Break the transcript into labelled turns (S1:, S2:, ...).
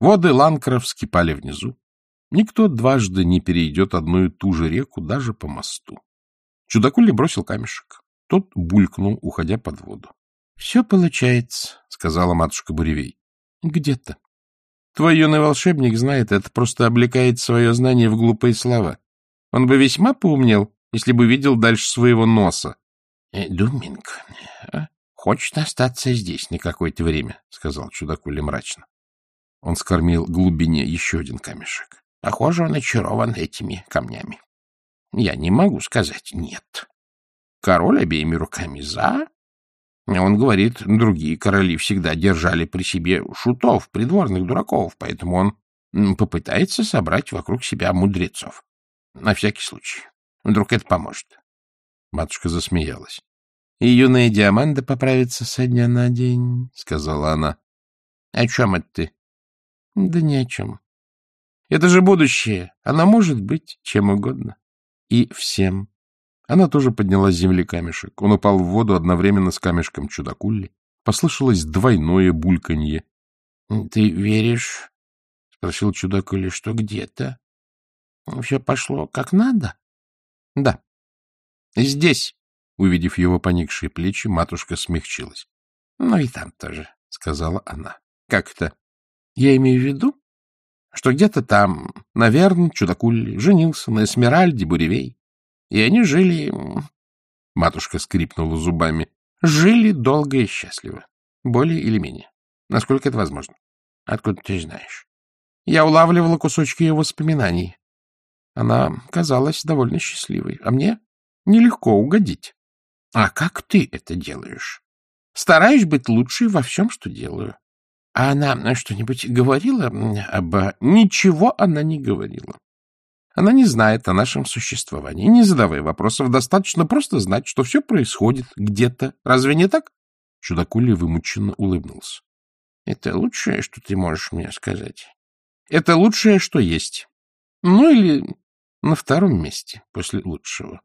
S1: Воды Ланкра вскипали внизу. Никто дважды не перейдет одну и ту же реку даже по мосту. Чудакули бросил камешек. Тот булькнул, уходя под воду. — Все получается, — сказала матушка Буревей. — Где-то. Твой юный волшебник знает, это просто облекает свое знание в глупые слова. Он бы весьма поумнел, если бы видел дальше своего носа. «Э, — Думинг а? хочет остаться здесь на какое-то время, — сказал чудакули мрачно. Он скормил глубине еще один камешек. Похоже, он очарован этими камнями. Я не могу сказать «нет». Король обеими руками «за». Он говорит, другие короли всегда держали при себе шутов, придворных дураков, поэтому он попытается собрать вокруг себя мудрецов. На всякий случай. Вдруг это поможет. Матушка засмеялась. — И юная Диаманда поправится со дня на день, — сказала она. — О чем это ты? — Да ни о чем. Это же будущее. Она может быть чем угодно. И всем. Она тоже подняла с земли камешек. Он упал в воду одновременно с камешком чудакулли. Послышалось двойное бульканье. — Ты веришь? — спросил чудакулли, — что где-то все пошло как надо? — Да. — Здесь. Увидев его поникшие плечи, матушка смягчилась. — Ну и там тоже, — сказала она. — Как это? Я имею в виду, что где-то там, наверное, чудакуль женился на Эсмеральде Буревей. И они жили... Матушка скрипнула зубами. Жили долго и счастливо. Более или менее. Насколько это возможно. Откуда ты знаешь? Я улавливала кусочки ее воспоминаний. Она казалась довольно счастливой, а мне нелегко угодить. А как ты это делаешь? Стараюсь быть лучшей во всем, что делаю. А она что-нибудь говорила об... Ничего она не говорила. Она не знает о нашем существовании. Не задавай вопросов, достаточно просто знать, что все происходит где-то. Разве не так? Чудакули вымученно улыбнулся. — Это лучшее, что ты можешь мне сказать? — Это лучшее, что есть. Ну или на втором месте после лучшего.